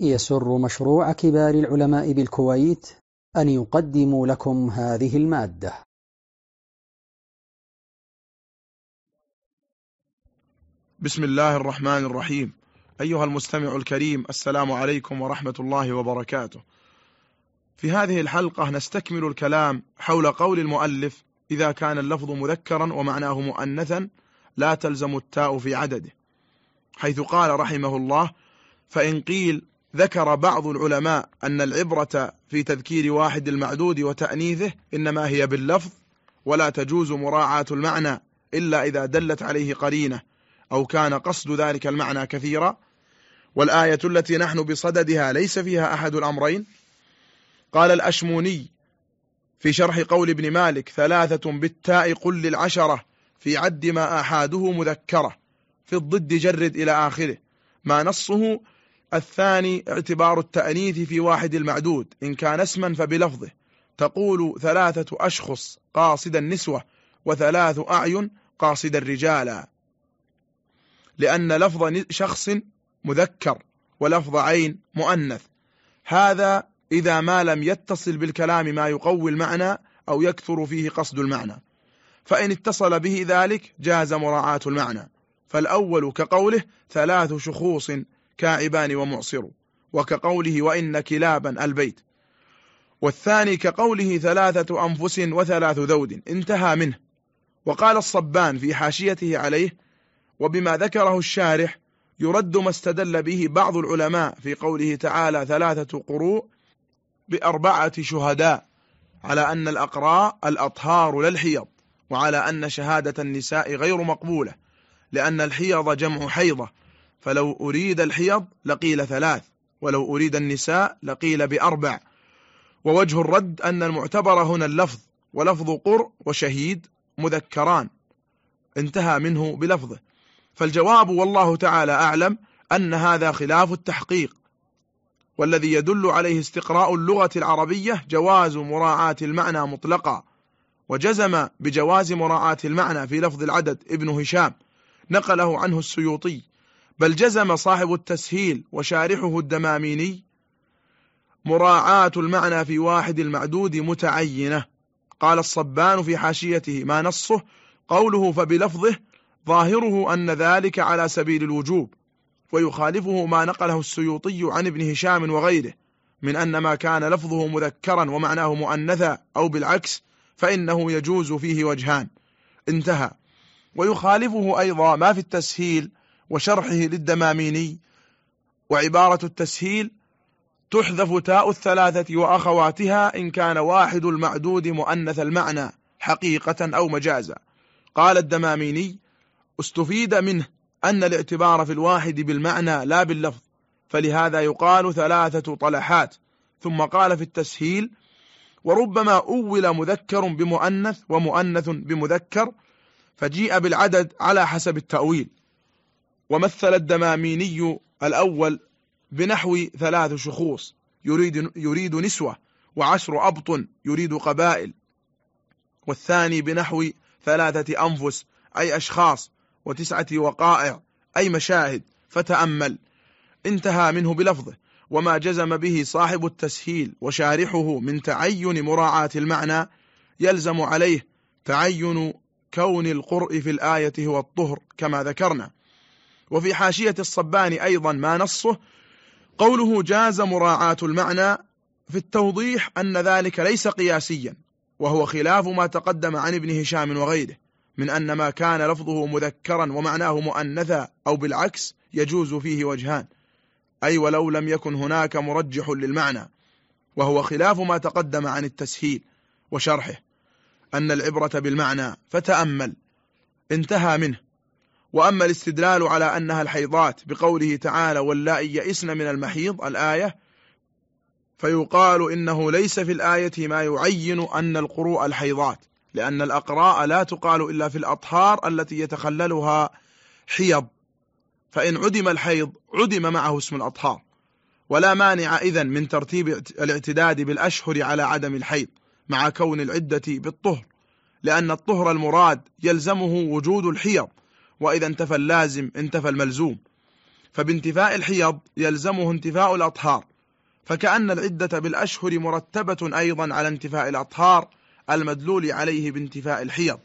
يسر مشروع كبار العلماء بالكويت أن يقدم لكم هذه المادة. بسم الله الرحمن الرحيم. أيها المستمع الكريم السلام عليكم ورحمة الله وبركاته. في هذه الحلقة نستكمل الكلام حول قول المؤلف إذا كان اللفظ مذكرا ومعناه مؤنثا لا تلزم التاء في عدده. حيث قال رحمه الله فإن قيل ذكر بعض العلماء أن العبرة في تذكير واحد المعدود وتأنيثه إنما هي باللفظ ولا تجوز مراعاة المعنى إلا إذا دلت عليه قرينة أو كان قصد ذلك المعنى كثيرا. والآية التي نحن بصددها ليس فيها أحد الأمرين. قال الأشموني في شرح قول ابن مالك ثلاثة بالتاء قل للعشرة في عد ما أحاده مذكرة في الضد جرد إلى آخره. ما نصه الثاني اعتبار التأنيث في واحد المعدود. إن كان اسما فبلفظه. تقول ثلاثة أشخص قاصد النسوة وثلاث أعين قاصد الرجال لأن لفظ شخص مذكر ولفظ عين مؤنث. هذا إذا ما لم يتصل بالكلام ما يقوي المعنى أو يكثر فيه قصد المعنى. فإن اتصل به ذلك جاز مراعاة المعنى. فالأول كقوله ثلاث شخوص كاعبان ومعصر وكقوله وإن كلابا البيت. والثاني كقوله ثلاثة أنفس وثلاث ذود انتهى منه. وقال الصبان في حاشيته عليه وبما ذكره الشارح يرد ما استدل به بعض العلماء في قوله تعالى ثلاثة قروء بأربعة شهداء على أن الأقراء الأطهار للحيض وعلى أن شهادة النساء غير مقبولة لأن الحيض جمع حيضة فلو أريد الحيض لقيل ثلاث ولو أريد النساء لقيل بأربع. ووجه الرد أن المعتبر هنا اللفظ ولفظ قر وشهيد مذكران. انتهى منه بلفظه. فالجواب والله تعالى أعلم أن هذا خلاف التحقيق. والذي يدل عليه استقراء اللغة العربية جواز مراعاة المعنى مطلقا. وجزم بجواز مراعاة المعنى في لفظ العدد ابن هشام. نقله عنه السيوطي. بل جزم صاحب التسهيل وشارحه الدماميني. مراعاة المعنى في واحد المعدود متعينة. قال الصبان في حاشيته ما نصه؟ قوله فبلفظه ظاهره أن ذلك على سبيل الوجوب. ويخالفه ما نقله السيوطي عن ابن هشام وغيره من أن ما كان لفظه مذكرا ومعناه مؤنثا أو بالعكس فإنه يجوز فيه وجهان. انتهى. ويخالفه أيضا ما في التسهيل وشرحه للدماميني وعبارة التسهيل تحذف تاء الثلاثة وأخواتها إن كان واحد المعدود مؤنث المعنى حقيقة أو مجازا. قال الدماميني استفيد منه أن الاعتبار في الواحد بالمعنى لا باللفظ فلهذا يقال ثلاثة طلحات. ثم قال في التسهيل وربما أول مذكر بمؤنث ومؤنث بمذكر فجيء بالعدد على حسب التأويل. ومثل الدماميني الأول بنحو ثلاث شخوص يريد, يريد نسوة وعشر أبط يريد قبائل. والثاني بنحو ثلاثة أنفس أي أشخاص وتسعة وقائع أي مشاهد. فتأمل انتهى منه بلفظه وما جزم به صاحب التسهيل وشارحه من تعين مراعاة المعنى يلزم عليه تعين كون القرء في الآية هو الطهر كما ذكرنا. وفي حاشية الصبان أيضا ما نصه قوله جاز مراعاة المعنى في التوضيح أن ذلك ليس قياسيا وهو خلاف ما تقدم عن ابن هشام وغيره من أن ما كان لفظه مذكرا ومعناه مؤنثا أو بالعكس يجوز فيه وجهان. أي ولو لم يكن هناك مرجح للمعنى وهو خلاف ما تقدم عن التسهيل وشرحه أن العبرة بالمعنى فتأمل انتهى منه. وأما الاستدلال على أنها الحيضات بقوله تعالى واللائي يئسن من المحيض الآية فيقال إنه ليس في الآية ما يعين أن القروء الحيضات لأن الأقراء لا تقال إلا في الأطهار التي يتخللها حيض فإن عدم الحيض عدم معه اسم الأطهار. ولا مانع إذن من ترتيب الاعتداد بالأشهر على عدم الحيض مع كون العدة بالطهر لأن الطهر المراد يلزمه وجود الحيض. وإذا انتفى اللازم انتفى الملزوم. فبانتفاء الحيض يلزمه انتفاء الأطهار. فكأن العدة بالأشهر مرتبة أيضا على انتفاء الأطهار المدلول عليه بانتفاء الحيض.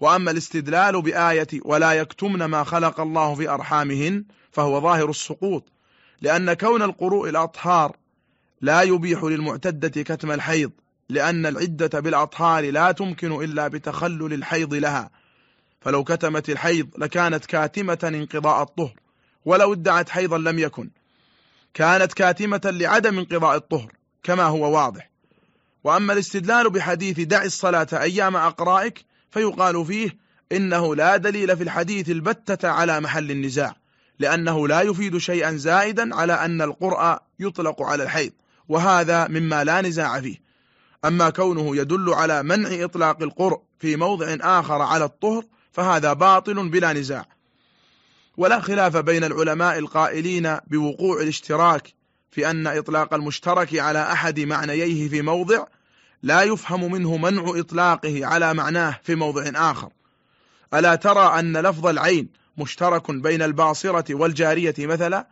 وأما الاستدلال بآية ولا يكتمن ما خلق الله في أرحامهن فهو ظاهر السقوط. لأن كون القروء الأطهار لا يبيح للمعتدة كتم الحيض لأن العدة بالأطهار لا تمكن إلا بتخلل الحيض لها. فلو كتمت الحيض لكانت كاتمة انقضاء الطهر ولو ادعت حيضا لم يكن. كانت كاتمة لعدم انقضاء الطهر كما هو واضح. وأما الاستدلال بحديث دع الصلاة أيام أقرائك فيقال فيه إنه لا دليل في الحديث البتة على محل النزاع لأنه لا يفيد شيئا زائدا على أن القرأ يطلق على الحيض وهذا مما لا نزاع فيه. أما كونه يدل على منع إطلاق القرء في موضع آخر على الطهر فهذا باطل بلا نزاع. ولا خلاف بين العلماء القائلين بوقوع الاشتراك في أن إطلاق المشترك على أحد معنييه في موضع لا يفهم منه منع إطلاقه على معناه في موضع آخر. ألا ترى أن لفظ العين مشترك بين الباصرة والجارية مثلا؟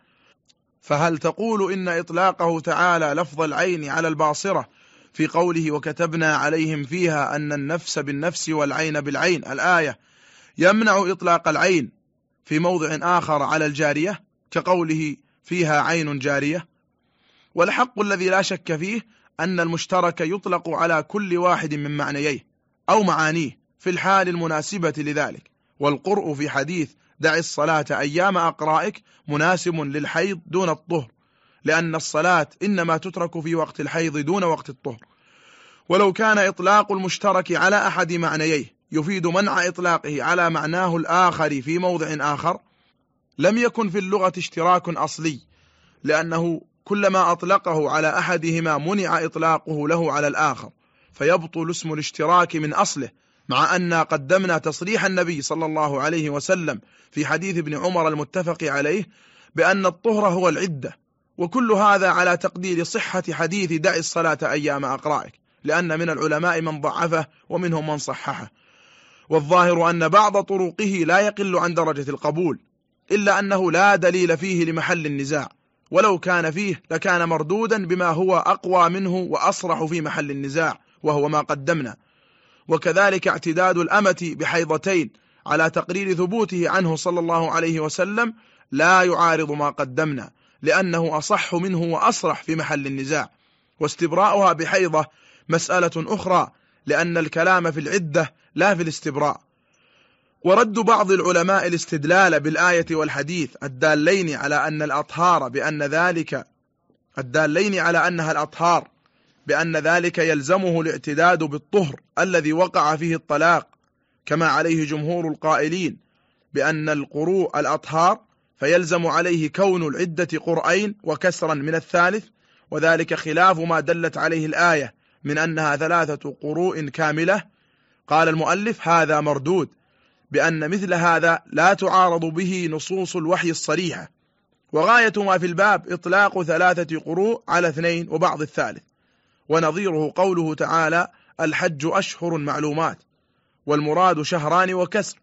فهل تقول إن إطلاقه تعالى لفظ العين على الباصرة في قوله وكتبنا عليهم فيها أن النفس بالنفس والعين بالعين الآية يمنع إطلاق العين في موضع آخر على الجارية كقوله فيها عين جارية. والحق الذي لا شك فيه أن المشترك يطلق على كل واحد من معنييه أو معانيه في الحال المناسبة لذلك. والقرء في حديث دع الصلاة أيام أقرائك مناسب للحيض دون الطهر لأن الصلاة إنما تترك في وقت الحيض دون وقت الطهر. ولو كان إطلاق المشترك على أحد معنييه يفيد منع إطلاقه على معناه الآخر في موضع آخر لم يكن في اللغة اشتراك أصلي لأنه كلما أطلقه على أحدهما منع إطلاقه له على الآخر فيبطل اسم الاشتراك من أصله مع أن قدمنا تصريح النبي صلى الله عليه وسلم في حديث ابن عمر المتفق عليه بأن الطهر هو العدة وكل هذا على تقدير صحة حديث دع الصلاة أيام أقرائك لأن من العلماء من ضعفه ومنهم من صححه. والظاهر أن بعض طرقه لا يقل عن درجة القبول إلا أنه لا دليل فيه لمحل النزاع ولو كان فيه لكان مردودا بما هو أقوى منه وأصرح في محل النزاع وهو ما قدمنا. وكذلك اعتداد الأمة بحيضتين على تقرير ثبوته عنه صلى الله عليه وسلم لا يعارض ما قدمنا لأنه أصح منه وأصرح في محل النزاع. واستبراؤها بحيضة مسألة أخرى لأن الكلام في العدة لا في الاستبراء. ورد بعض العلماء الاستدلال بالآية والحديث الدالين على أن الأطهار بأن ذلك الدالين على أنها الأطهار بأن ذلك يلزمه الاعتداد بالطهر الذي وقع فيه الطلاق كما عليه جمهور القائلين بأن القروء الأطهار فيلزم عليه كون العدة قرأين وكسرا من الثالث وذلك خلاف ما دلت عليه الآية من أنها ثلاثة قروء كاملة. قال المؤلف هذا مردود بأن مثل هذا لا تعارض به نصوص الوحي الصريحة وغاية ما في الباب إطلاق ثلاثة قروء على اثنين وبعض الثالث. ونظيره قوله تعالى الحج أشهر معلومات. والمراد شهران وكسر.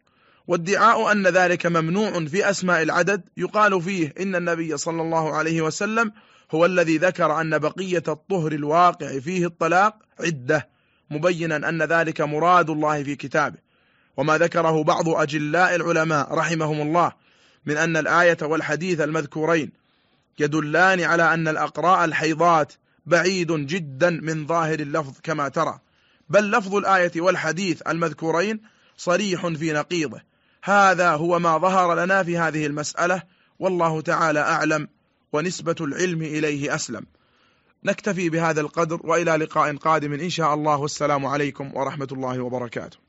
وادعاء أن ذلك ممنوع في أسماء العدد يقال فيه إن النبي صلى الله عليه وسلم هو الذي ذكر أن بقية الطهر الواقع فيه الطلاق عدة مبينا أن ذلك مراد الله في كتابه. وما ذكره بعض أجلاء العلماء رحمهم الله من أن الآية والحديث المذكورين يدلان على أن الأقراء الحيضات بعيد جدا من ظاهر اللفظ كما ترى. بل لفظ الآية والحديث المذكورين صريح في نقيضه. هذا هو ما ظهر لنا في هذه المسألة والله تعالى أعلم. ونسبة العلم إليه أسلم. نكتفي بهذا القدر وإلى لقاء قادم إن شاء الله. والسلام عليكم ورحمة الله وبركاته.